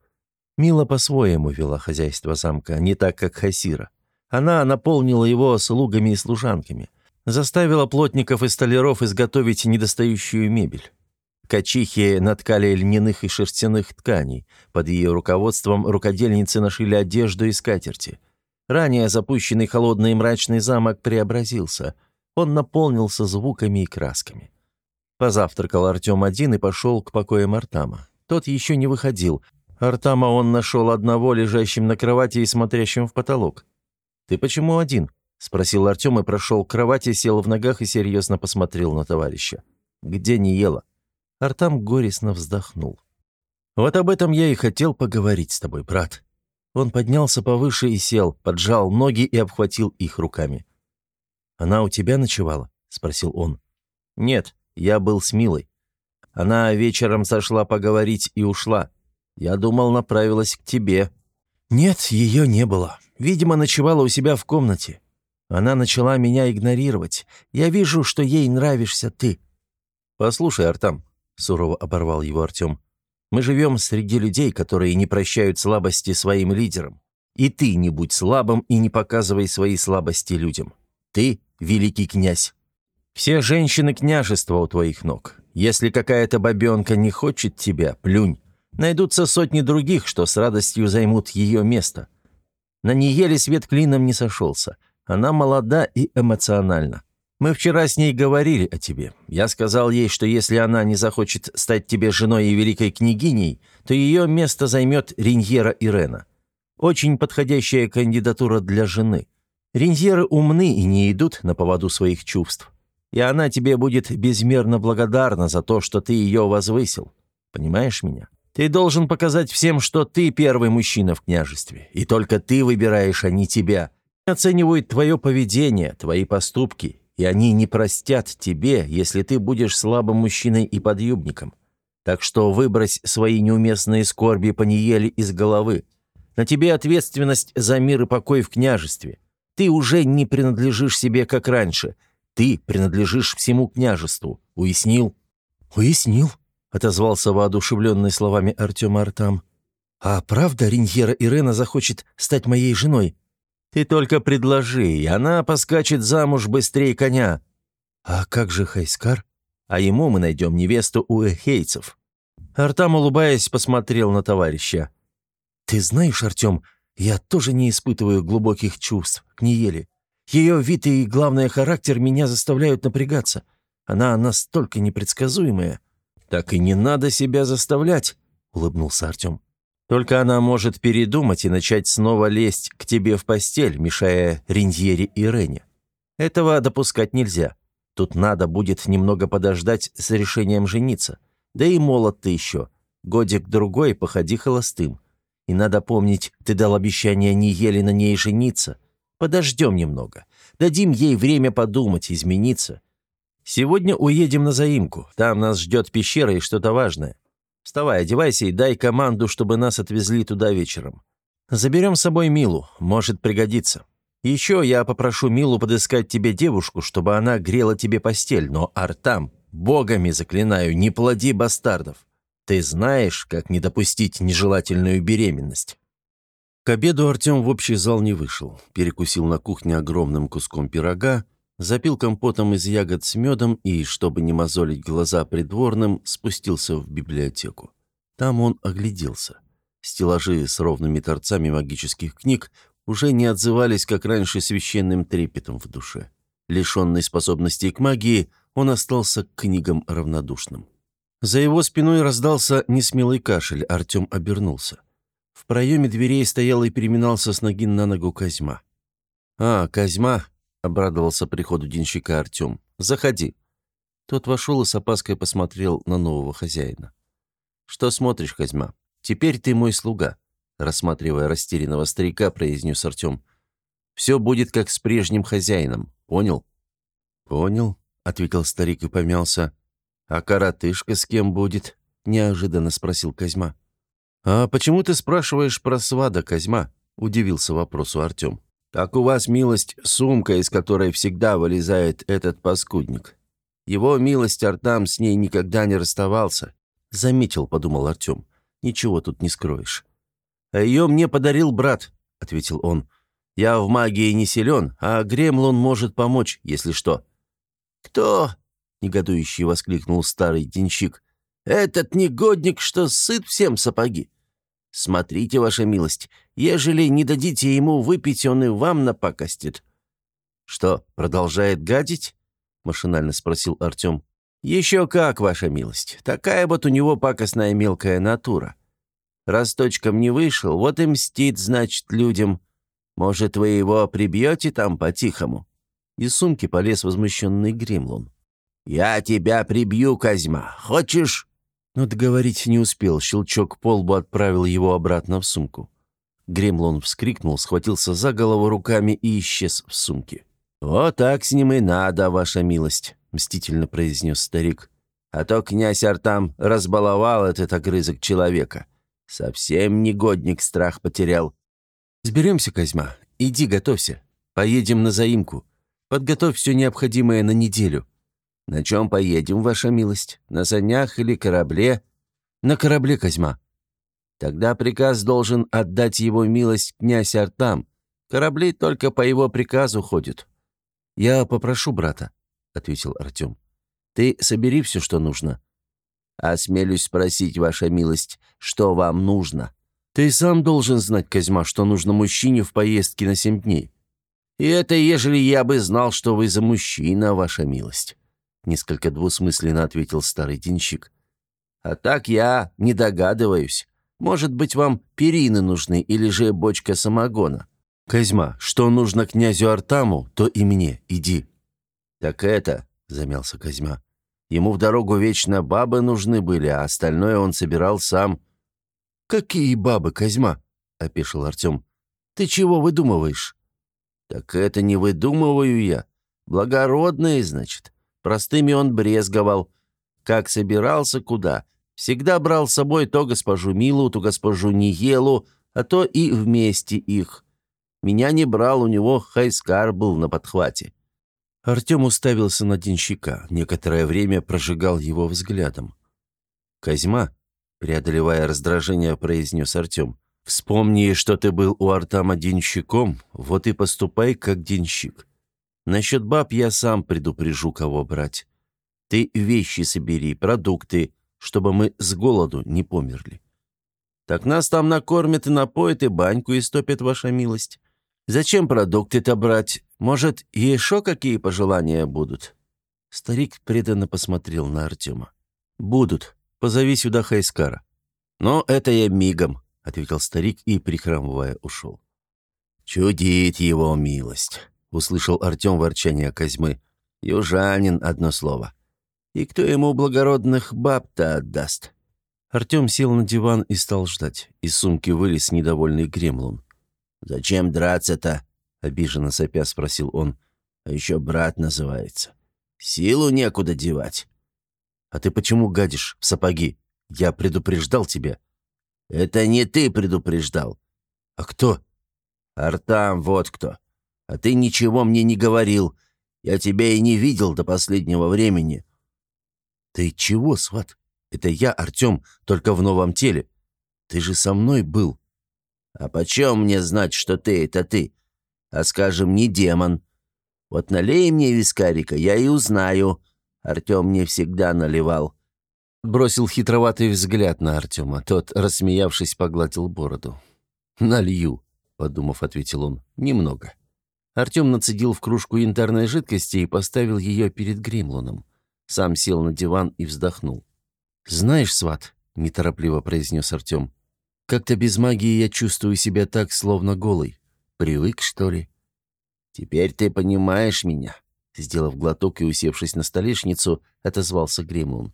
Мила по-своему вела хозяйство замка, не так, как Хасира. Она наполнила его слугами и служанками, заставила плотников и столяров изготовить недостающую мебель. Качихи наткали льняных и шерстяных тканей. Под ее руководством рукодельницы нашили одежду и скатерти. Ранее запущенный холодный и мрачный замок преобразился. Он наполнился звуками и красками. Позавтракал Артем один и пошел к покоям Артама. Тот еще не выходил, Артама он нашел одного, лежащим на кровати и смотрящим в потолок. «Ты почему один?» — спросил Артем и прошел к кровати, сел в ногах и серьезно посмотрел на товарища. «Где не ела?» Артам горестно вздохнул. «Вот об этом я и хотел поговорить с тобой, брат». Он поднялся повыше и сел, поджал ноги и обхватил их руками. «Она у тебя ночевала?» — спросил он. «Нет, я был с Милой. Она вечером сошла поговорить и ушла. Я думал, направилась к тебе». «Нет, ее не было. Видимо, ночевала у себя в комнате. Она начала меня игнорировать. Я вижу, что ей нравишься ты». «Послушай, Артам», — сурово оборвал его Артем, «мы живем среди людей, которые не прощают слабости своим лидерам. И ты не будь слабым и не показывай свои слабости людям. Ты — великий князь. Все женщины княжества у твоих ног. Если какая-то бабенка не хочет тебя, плюнь. Найдутся сотни других, что с радостью займут ее место. На Ниеле свет клином не сошелся. Она молода и эмоциональна. Мы вчера с ней говорили о тебе. Я сказал ей, что если она не захочет стать тебе женой и великой княгиней, то ее место займет Риньера Ирена. Очень подходящая кандидатура для жены. Риньеры умны и не идут на поводу своих чувств. И она тебе будет безмерно благодарна за то, что ты ее возвысил. Понимаешь меня? Ты должен показать всем, что ты первый мужчина в княжестве, и только ты выбираешь, а не тебя. Оценивают твое поведение, твои поступки, и они не простят тебе, если ты будешь слабым мужчиной и подъюбником. Так что выбрось свои неуместные скорби по Ниеле из головы. На тебе ответственность за мир и покой в княжестве. Ты уже не принадлежишь себе, как раньше. Ты принадлежишь всему княжеству. Уяснил?» «Уяснил», отозвался воодушевленный словами Артема Артам. «А правда Риньера Ирена захочет стать моей женой?» «Ты только предложи, и она поскачет замуж быстрее коня». «А как же Хайскар?» «А ему мы найдем невесту у эхейцев». Артам, улыбаясь, посмотрел на товарища. «Ты знаешь, Артем, я тоже не испытываю глубоких чувств к Ниеле. Ее вид и, главное, характер меня заставляют напрягаться. Она настолько непредсказуемая». «Так и не надо себя заставлять», — улыбнулся Артем. Только она может передумать и начать снова лезть к тебе в постель, мешая Риньере и Рене. Этого допускать нельзя. Тут надо будет немного подождать с решением жениться. Да и молод ты еще. Годик-другой походи холостым. И надо помнить, ты дал обещание не еле на ней жениться. Подождем немного. Дадим ей время подумать, измениться. Сегодня уедем на заимку. Там нас ждет пещера и что-то важное. Вставай, одевайся и дай команду, чтобы нас отвезли туда вечером. Заберем с собой Милу, может пригодиться. Еще я попрошу Милу подыскать тебе девушку, чтобы она грела тебе постель, но Артам, богами заклинаю, не плоди бастардов. Ты знаешь, как не допустить нежелательную беременность». К обеду Артем в общий зал не вышел. Перекусил на кухне огромным куском пирога, запил компотом из ягод с медом и, чтобы не мозолить глаза придворным, спустился в библиотеку. Там он огляделся. Стеллажи с ровными торцами магических книг уже не отзывались, как раньше, священным трепетом в душе. Лишенный способностей к магии, он остался к книгам равнодушным. За его спиной раздался несмелый кашель, Артем обернулся. В проеме дверей стоял и переминался с ноги на ногу Козьма. «А, Козьма, обрадовался приходу денщика Артем. «Заходи». Тот вошел и с опаской посмотрел на нового хозяина. «Что смотришь, Козьма? Теперь ты мой слуга», рассматривая растерянного старика, произнес Артем. «Все будет как с прежним хозяином, понял?» «Понял», — ответил старик и помялся. «А коротышка с кем будет?» — неожиданно спросил Козьма. «А почему ты спрашиваешь про свада, Козьма?» — удивился вопросу Артем. «Так у вас, милость, сумка, из которой всегда вылезает этот паскудник. Его милость Артам с ней никогда не расставался». «Заметил», — подумал Артем. «Ничего тут не скроешь». «А ее мне подарил брат», — ответил он. «Я в магии не силен, а Гремлон может помочь, если что». «Кто?» — негодующий воскликнул старый денщик. «Этот негодник, что сыт всем сапоги. Смотрите, ваша милость, ежели не дадите ему выпить, он и вам напакостит». «Что, продолжает гадить?» — машинально спросил Артем. «Еще как, ваша милость. Такая вот у него пакостная мелкая натура. Раз точком не вышел, вот и мстит, значит, людям. Может, вы его прибьете там по-тихому?» Из сумки полез возмущенный Гримлун. «Я тебя прибью, Козьма. Хочешь?» Но договорить не успел, щелчок по лбу отправил его обратно в сумку. Гремлон вскрикнул, схватился за голову руками и исчез в сумке. «Вот так с ним и надо, ваша милость», — мстительно произнес старик. «А то князь Артам разбаловал этот огрызок человека. Совсем негодник страх потерял». «Сберемся, Козьма. Иди, готовься. Поедем на заимку. Подготовь все необходимое на неделю. «На чем поедем, ваша милость? На санях или корабле?» «На корабле, Козьма». «Тогда приказ должен отдать его милость князь Артам. Корабли только по его приказу ходят». «Я попрошу брата», — ответил Артем. «Ты собери все, что нужно». «Осмелюсь спросить, ваша милость, что вам нужно?» «Ты сам должен знать, Козьма, что нужно мужчине в поездке на семь дней». «И это ежели я бы знал, что вы за мужчина, ваша милость». — несколько двусмысленно ответил старый денщик. «А так я не догадываюсь. Может быть, вам перины нужны или же бочка самогона?» «Козьма, что нужно князю Артаму, то и мне. Иди». «Так это...» — замялся Козьма. «Ему в дорогу вечно бабы нужны были, а остальное он собирал сам». «Какие бабы, Козьма?» — опешил Артем. «Ты чего выдумываешь?» «Так это не выдумываю я. Благородные, значит. Простыми он брезговал. Как собирался, куда. Всегда брал с собой то госпожу Милу, то госпожу Ниелу, а то и вместе их. Меня не брал, у него Хайскар был на подхвате. Артем уставился на денщика, некоторое время прожигал его взглядом. «Козьма», — преодолевая раздражение, произнес Артем. «Вспомни, что ты был у Артама денщиком, вот и поступай как денщик. Насчет баб я сам предупрежу, кого брать. Ты вещи собери, продукты, чтобы мы с голоду не померли. Так нас там накормят и напоят, и баньку истопят, ваша милость. Зачем продукты-то брать? Может, еще какие пожелания будут?» Старик преданно посмотрел на Артема. «Будут. Позови сюда Хайскара». «Но это я мигом», — ответил старик и, прихрамывая, ушел. «Чудит его милость», — услышал Артем ворчание Козьмы. «Южанин, одно слово. И кто ему благородных баб-то отдаст?» Артем сел на диван и стал ждать. Из сумки вылез недовольный гремлун. «Зачем драться-то?» — обиженно сопя спросил он. «А еще брат называется. Силу некуда девать». «А ты почему гадишь в сапоги? Я предупреждал тебя». «Это не ты предупреждал». «А кто?» «Артам, вот кто. А ты ничего мне не говорил. Я тебя и не видел до последнего времени». «Ты чего, сват? Это я, Артем, только в новом теле. Ты же со мной был». «А почем мне знать, что ты — это ты? А скажем, не демон. Вот налей мне вискарика, я и узнаю. Артем мне всегда наливал». Бросил хитроватый взгляд на Артема. Тот, рассмеявшись, погладил бороду. «Налью», — подумав, ответил он, — «немного». Артем нацедил в кружку янтарной жидкости и поставил ее перед Гримлоном. Сам сел на диван и вздохнул. «Знаешь, сват», — неторопливо произнес Артем, — «как-то без магии я чувствую себя так, словно голый. Привык, что ли?» «Теперь ты понимаешь меня», — сделав глоток и усевшись на столешницу, отозвался Гремлун.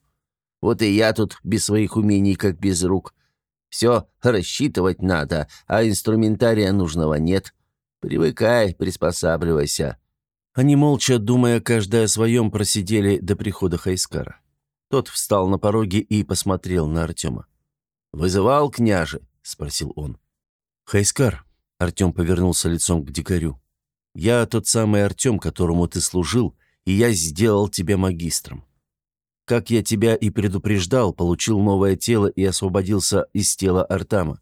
«Вот и я тут без своих умений, как без рук. Все рассчитывать надо, а инструментария нужного нет. Привыкай, приспосабливайся». Они молча, думая каждый о своем, просидели до прихода Хайскара. Тот встал на пороге и посмотрел на Артема. «Вызывал княже?» — спросил он. «Хайскар», — Артем повернулся лицом к дикарю, я тот самый Артем, которому ты служил, и я сделал тебя магистром. Как я тебя и предупреждал, получил новое тело и освободился из тела Артама.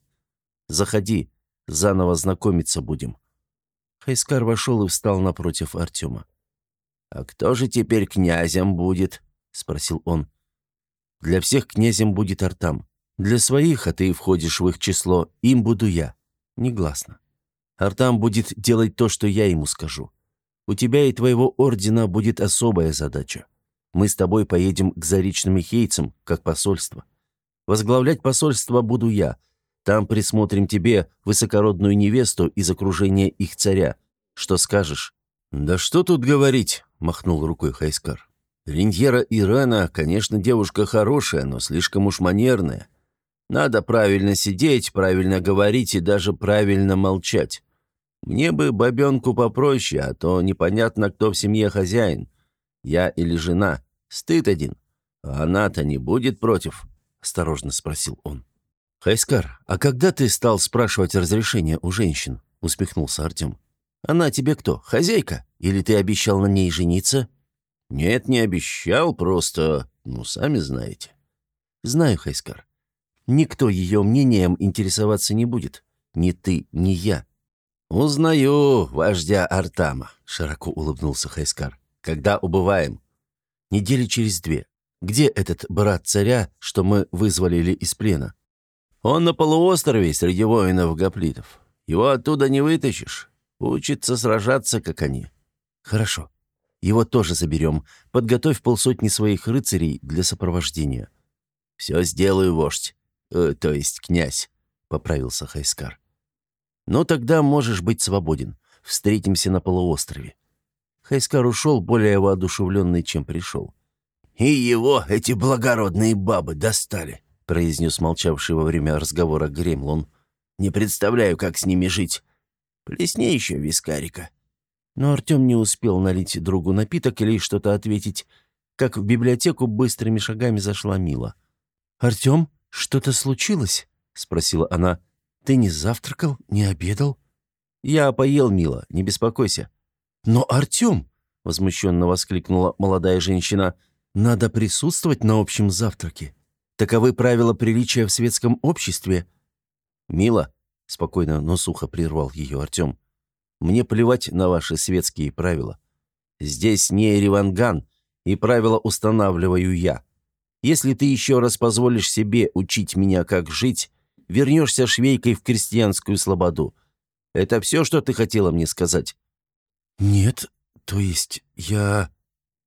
Заходи, заново знакомиться будем». Хайскар вошел и встал напротив Артема. «А кто же теперь князем будет?» — спросил он. «Для всех князем будет Артам. Для своих, а ты входишь в их число, им буду я. Негласно». Артам будет делать то, что я ему скажу. У тебя и твоего ордена будет особая задача. Мы с тобой поедем к заречным хейцам, как посольство. Возглавлять посольство буду я. Там присмотрим тебе высокородную невесту из окружения их царя. Что скажешь?» «Да что тут говорить?» — махнул рукой Хайскар. «Риньера Ирена, конечно, девушка хорошая, но слишком уж манерная. Надо правильно сидеть, правильно говорить и даже правильно молчать. Мне бы бабенку попроще, а то непонятно, кто в семье хозяин. Я или жена. Стыд один. А она-то не будет против?» — осторожно спросил он. «Хайскар, а когда ты стал спрашивать разрешение у женщин?» — усмехнулся Артем. «Она тебе кто, хозяйка? Или ты обещал на ней жениться?» «Нет, не обещал, просто... Ну, сами знаете». «Знаю, Хайскар. Никто ее мнением интересоваться не будет. Ни ты, ни я. «Узнаю вождя Артама», — широко улыбнулся Хайскар. «Когда убываем?» «Недели через две. Где этот брат царя, что мы вызволили из плена?» «Он на полуострове среди воинов-гоплитов. Его оттуда не вытащишь. Учится сражаться, как они». «Хорошо. Его тоже заберем. Подготовь полсотни своих рыцарей для сопровождения». «Все сделаю, вождь. Э, то есть князь», — поправился Хайскар. Но тогда можешь быть свободен. Встретимся на полуострове». Хайскар ушел, более воодушевленный, чем пришел. «И его эти благородные бабы достали», — произнес молчавший во время разговора Гремлон. «Не представляю, как с ними жить. Плесни еще вискарика». Но Артем не успел налить другу напиток или что-то ответить, как в библиотеку быстрыми шагами зашла Мила. «Артем, что-то случилось?» — спросила она. Ты не завтракал, не обедал?» «Я поел, мило, не беспокойся». «Но, Артем!» — возмущенно воскликнула молодая женщина. «Надо присутствовать на общем завтраке. Таковы правила приличия в светском обществе?» «Мила», — спокойно, но сухо прервал ее Артем, — «мне плевать на ваши светские правила. Здесь не Реванган, и правила устанавливаю я. Если ты еще раз позволишь себе учить меня, как жить, вернешься швейкой в крестьянскую слободу. Это все, что ты хотела мне сказать?» «Нет, то есть я...»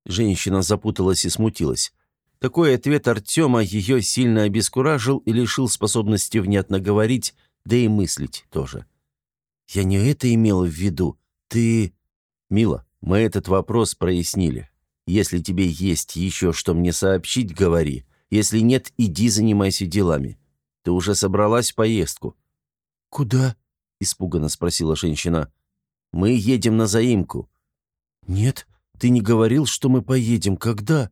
Женщина запуталась и смутилась. Такой ответ Артема ее сильно обескуражил и лишил способности внятно говорить, да и мыслить тоже. «Я не это имела в виду. Ты...» «Мила, мы этот вопрос прояснили. Если тебе есть еще что мне сообщить, говори. Если нет, иди занимайся делами. Ты уже собралась в поездку?» «Куда?» – испуганно спросила женщина. «Мы едем на заимку». «Нет, ты не говорил, что мы поедем. Когда?»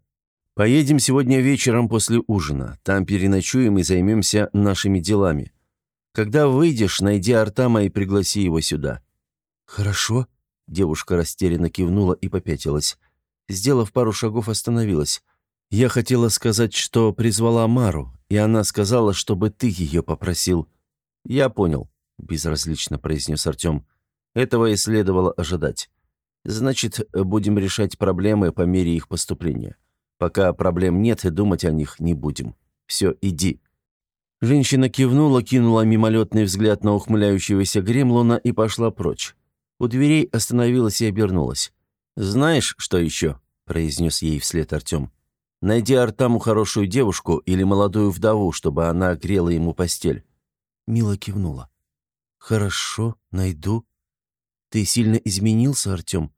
«Поедем сегодня вечером после ужина. Там переночуем и займемся нашими делами. Когда выйдешь, найди Артама и пригласи его сюда». «Хорошо», — девушка растерянно кивнула и попятилась. Сделав пару шагов, остановилась. «Я хотела сказать, что призвала Мару, и она сказала, чтобы ты ее попросил». «Я понял», — безразлично произнес Артем. «Этого и следовало ожидать. Значит, будем решать проблемы по мере их поступления. Пока проблем нет, и думать о них не будем. Все, иди». Женщина кивнула, кинула мимолетный взгляд на ухмыляющегося Гремлона и пошла прочь. У дверей остановилась и обернулась. «Знаешь, что еще?» – произнес ей вслед Артем. «Найди Артаму хорошую девушку или молодую вдову, чтобы она грела ему постель». Мила кивнула. «Хорошо, найду. Ты сильно изменился, Артем?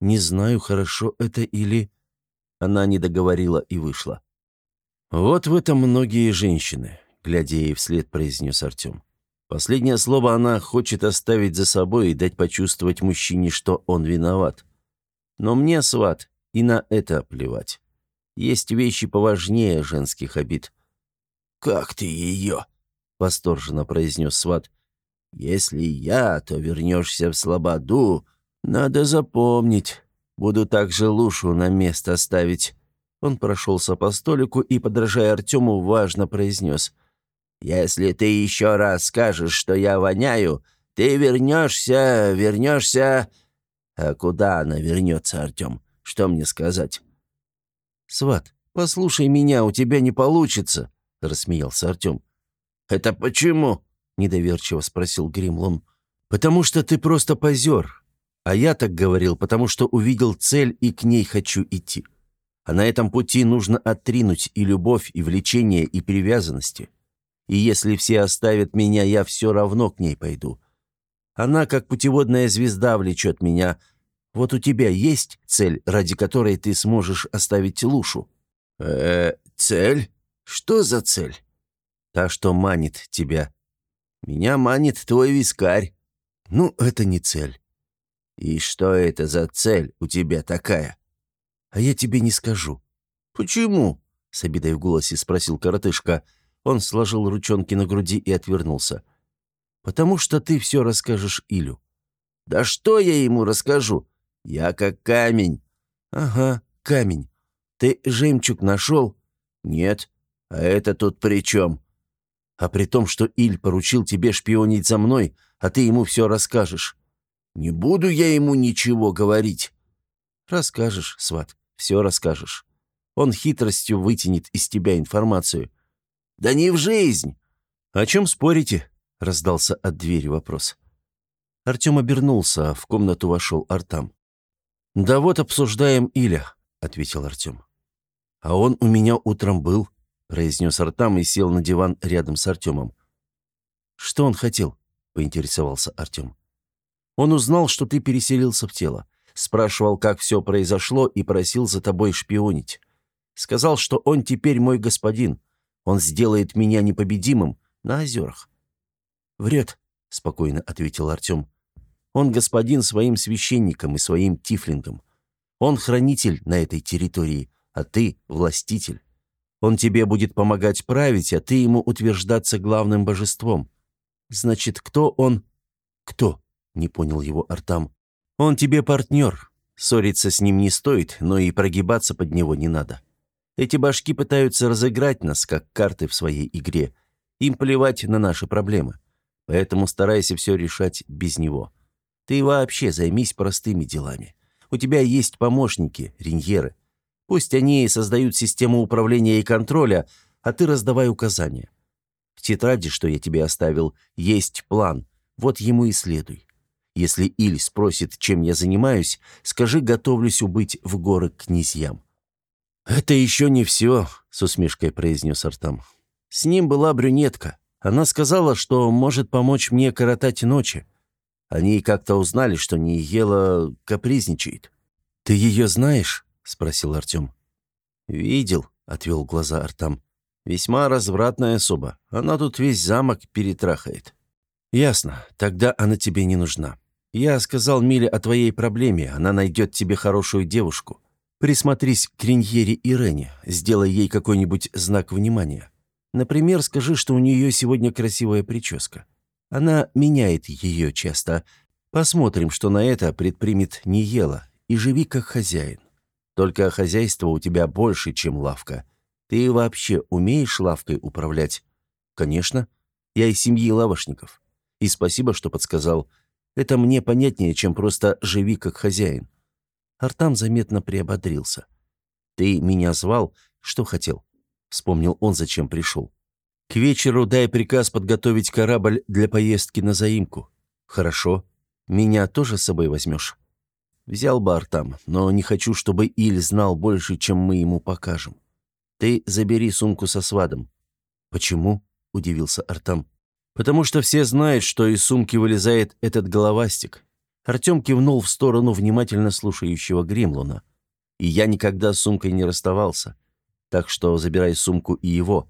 Не знаю, хорошо это или...» Она не договорила и вышла. «Вот в этом многие женщины», — глядя ей вслед, произнес Артем. Последнее слово она хочет оставить за собой и дать почувствовать мужчине, что он виноват. Но мне, сват, и на это плевать. Есть вещи поважнее женских обид. «Как ты ее?» — восторженно произнес сват. «Если я, то вернешься в слободу. Надо запомнить. Буду также Лушу на место ставить». Он прошелся по столику и, подражая Артему, важно произнес. «Если ты еще раз скажешь, что я воняю, ты вернешься, вернешься...» «А куда она вернется, Артем? Что мне сказать?» «Сват, послушай меня, у тебя не получится», — рассмеялся Артем. «Это почему?» — недоверчиво спросил Гримлун. «Потому что ты просто позер. А я так говорил, потому что увидел цель и к ней хочу идти. А на этом пути нужно отринуть и любовь, и влечение, и привязанности. И если все оставят меня, я все равно к ней пойду. Она, как путеводная звезда, влечет меня. Вот у тебя есть цель, ради которой ты сможешь оставить Лушу?» «Э, цель? Что за цель?» «Та, что манит тебя». «Меня манит твой вискарь». «Ну, это не цель. «И что это за цель у тебя такая?» «А я тебе не скажу». «Почему?» — с обидой в голосе спросил коротышка. Он сложил ручонки на груди и отвернулся. «Потому что ты все расскажешь Илю». «Да что я ему расскажу? Я как камень». «Ага, камень. Ты жемчуг нашел?» «Нет. А это тут при чем?» «А при том, что Иль поручил тебе шпионить за мной, а ты ему все расскажешь». Не буду я ему ничего говорить. Расскажешь, сват, все расскажешь. Он хитростью вытянет из тебя информацию. Да не в жизнь. О чем спорите? Раздался от двери вопрос. Артем обернулся, а в комнату вошел Артам. «Да вот обсуждаем Иля», — ответил Артем. «А он у меня утром был», — произнес Артам и сел на диван рядом с Артемом. «Что он хотел?» — поинтересовался Артем. Он узнал, что ты переселился в тело. Спрашивал, как все произошло, и просил за тобой шпионить. Сказал, что он теперь мой господин. Он сделает меня непобедимым на озерах». «Врет», — спокойно ответил Артем. «Он господин своим священником и своим тифлингом. Он хранитель на этой территории, а ты — властитель. Он тебе будет помогать править, а ты ему утверждаться главным божеством. Значит, кто он? Кто?» — не понял его Артам. «Он тебе партнер. Ссориться с ним не стоит, но и прогибаться под него не надо. Эти башки пытаются разыграть нас, как карты в своей игре. Им плевать на наши проблемы. Поэтому старайся все решать без него. Ты вообще займись простыми делами. У тебя есть помощники, риньеры. Пусть они создают систему управления и контроля, а ты раздавай указания. В тетради, что я тебе оставил, есть план. Вот ему и следуй. Если Иль спросит, чем я занимаюсь, скажи, готовлюсь убыть в горы к князьям». «Это еще не все», — с усмешкой произнес Артам. «С ним была брюнетка. Она сказала, что может помочь мне коротать ночи. Они как-то узнали, что не ела капризничает. «Ты ее знаешь?» — спросил Артем. «Видел», — отвел глаза Артам. «Весьма развратная особа. Она тут весь замок перетрахает». «Ясно. Тогда она тебе не нужна. Я сказал Миле о твоей проблеме. Она найдет тебе хорошую девушку. Присмотрись к Риньере и Рене. Сделай ей какой-нибудь знак внимания. Например, скажи, что у нее сегодня красивая прическа. Она меняет ее часто. Посмотрим, что на это предпримет Ниела, и живи как хозяин. Только хозяйство у тебя больше, чем лавка. Ты вообще умеешь лавкой управлять? Конечно. Я из семьи лавошников. И спасибо, что подсказал. Это мне понятнее, чем просто «живи как хозяин». Артам заметно приободрился. «Ты меня звал? Что хотел?» Вспомнил он, зачем пришел. «К вечеру дай приказ подготовить корабль для поездки на заимку». «Хорошо. Меня тоже с собой возьмешь?» «Взял бы Артам, но не хочу, чтобы Иль знал больше, чем мы ему покажем. Ты забери сумку со свадом». «Почему?» — удивился Артам. «Потому что все знают, что из сумки вылезает этот головастик». Артем кивнул в сторону внимательно слушающего Гремлуна. «И я никогда с сумкой не расставался. Так что забирай сумку и его».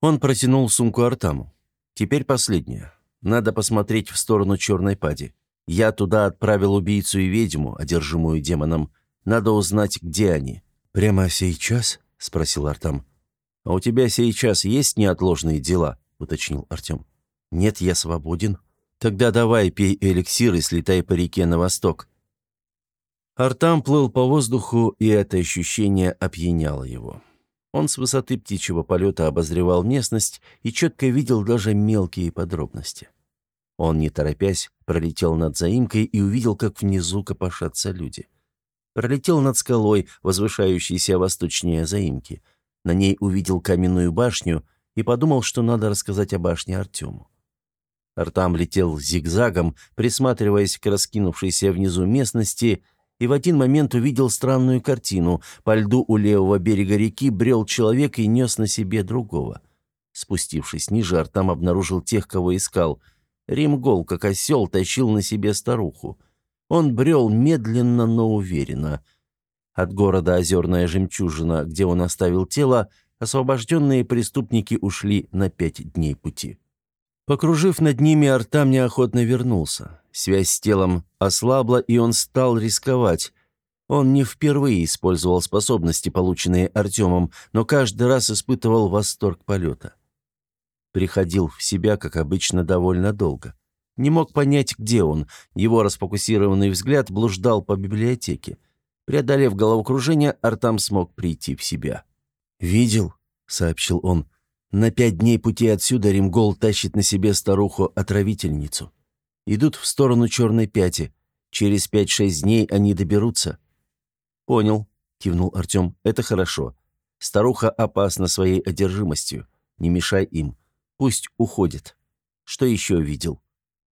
Он протянул сумку Артаму. «Теперь последнее. Надо посмотреть в сторону черной пади. Я туда отправил убийцу и ведьму, одержимую демоном. Надо узнать, где они». «Прямо сейчас?» — спросил Артам. «А у тебя сейчас есть неотложные дела?» — уточнил Артем. «Нет, я свободен. Тогда давай пей эликсир и слетай по реке на восток». Артам плыл по воздуху, и это ощущение опьяняло его. Он с высоты птичьего полета обозревал местность и четко видел даже мелкие подробности. Он, не торопясь, пролетел над заимкой и увидел, как внизу копошатся люди. Пролетел над скалой, возвышающейся восточнее заимки. На ней увидел каменную башню и подумал, что надо рассказать о башне Артему. Артам летел зигзагом, присматриваясь к раскинувшейся внизу местности, и в один момент увидел странную картину. По льду у левого берега реки брел человек и нес на себе другого. Спустившись ниже, Артам обнаружил тех, кого искал. Римгол, как осел, тащил на себе старуху. Он брел медленно, но уверенно. От города Озерная Жемчужина, где он оставил тело, освобожденные преступники ушли на пять дней пути. Покружив над ними, Артам неохотно вернулся. Связь с телом ослабла, и он стал рисковать. Он не впервые использовал способности, полученные Артемом, но каждый раз испытывал восторг полета. Приходил в себя, как обычно, довольно долго. Не мог понять, где он. Его расфокусированный взгляд блуждал по библиотеке. Преодолев головокружение, Артам смог прийти в себя. «Видел?» — сообщил он. На пять дней пути отсюда Римгол тащит на себе старуху-отравительницу. Идут в сторону Черной Пяти. Через пять-шесть дней они доберутся. «Понял», — кивнул Артем, — «это хорошо. Старуха опасна своей одержимостью. Не мешай им. Пусть уходит. Что еще видел?»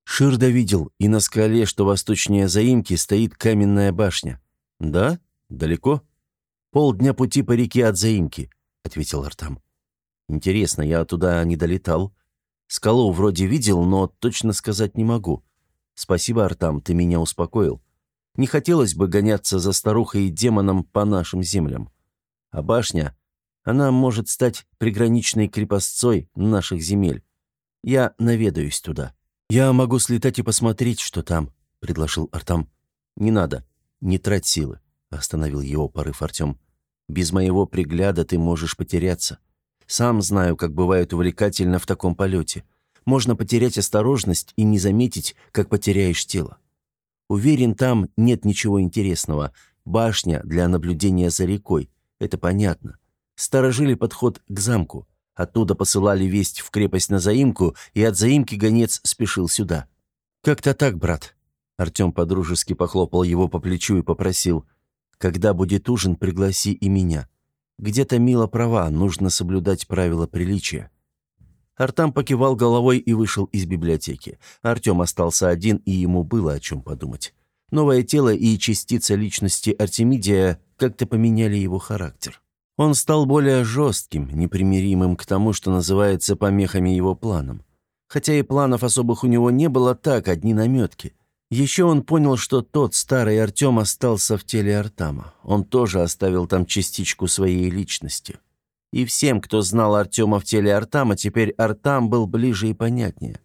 Ширда видел, и на скале, что восточнее заимки, стоит каменная башня. «Да? Далеко?» «Полдня пути по реке от заимки», — ответил Артам. Интересно, я туда не долетал. Скалу вроде видел, но точно сказать не могу. Спасибо, Артам, ты меня успокоил. Не хотелось бы гоняться за старухой и демоном по нашим землям. А башня, она может стать приграничной крепостцой наших земель. Я наведаюсь туда. Я могу слетать и посмотреть, что там, предложил Артам. Не надо, не трать силы, остановил его порыв Артем. Без моего пригляда ты можешь потеряться. Сам знаю, как бывает увлекательно в таком полете. Можно потерять осторожность и не заметить, как потеряешь тело. Уверен, там нет ничего интересного. Башня для наблюдения за рекой. Это понятно. Сторожили подход к замку. Оттуда посылали весть в крепость на заимку, и от заимки гонец спешил сюда. «Как-то так, брат». Артем подружески похлопал его по плечу и попросил. «Когда будет ужин, пригласи и меня. Где-то Мила права, нужно соблюдать правила приличия». Артам покивал головой и вышел из библиотеки. Артем остался один, и ему было о чем подумать. Новое тело и частица личности Артемидия как-то поменяли его характер. Он стал более жестким, непримиримым к тому, что называется помехами его планам. Хотя и планов особых у него не было, так, одни наметки. Еще он понял, что тот старый Артем остался в теле Артама. Он тоже оставил там частичку своей личности. И всем, кто знал Артема в теле Артама, теперь Артам был ближе и понятнее.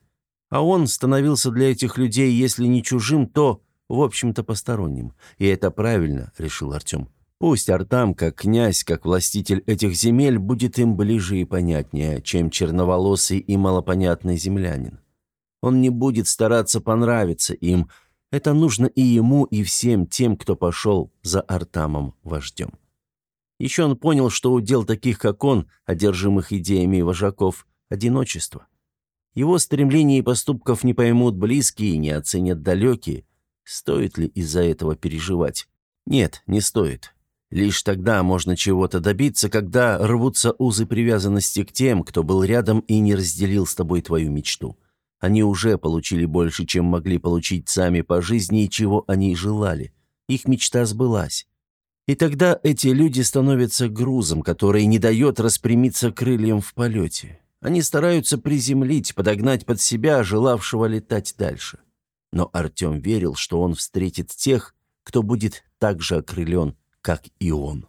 А он становился для этих людей, если не чужим, то, в общем-то, посторонним. И это правильно, решил Артем. Пусть Артам, как князь, как властитель этих земель, будет им ближе и понятнее, чем черноволосый и малопонятный землянин. Он не будет стараться понравиться им. Это нужно и ему, и всем тем, кто пошел за Артамом вождем. Еще он понял, что удел таких, как он, одержимых идеями вожаков, одиночество. Его стремления и поступков не поймут близкие не оценят далекие. Стоит ли из-за этого переживать? Нет, не стоит. Лишь тогда можно чего-то добиться, когда рвутся узы привязанности к тем, кто был рядом и не разделил с тобой твою мечту. Они уже получили больше, чем могли получить сами по жизни и чего они желали. Их мечта сбылась. И тогда эти люди становятся грузом, который не дает распрямиться крыльям в полете. Они стараются приземлить, подогнать под себя желавшего летать дальше. Но Артем верил, что он встретит тех, кто будет так же окрылен, как и он.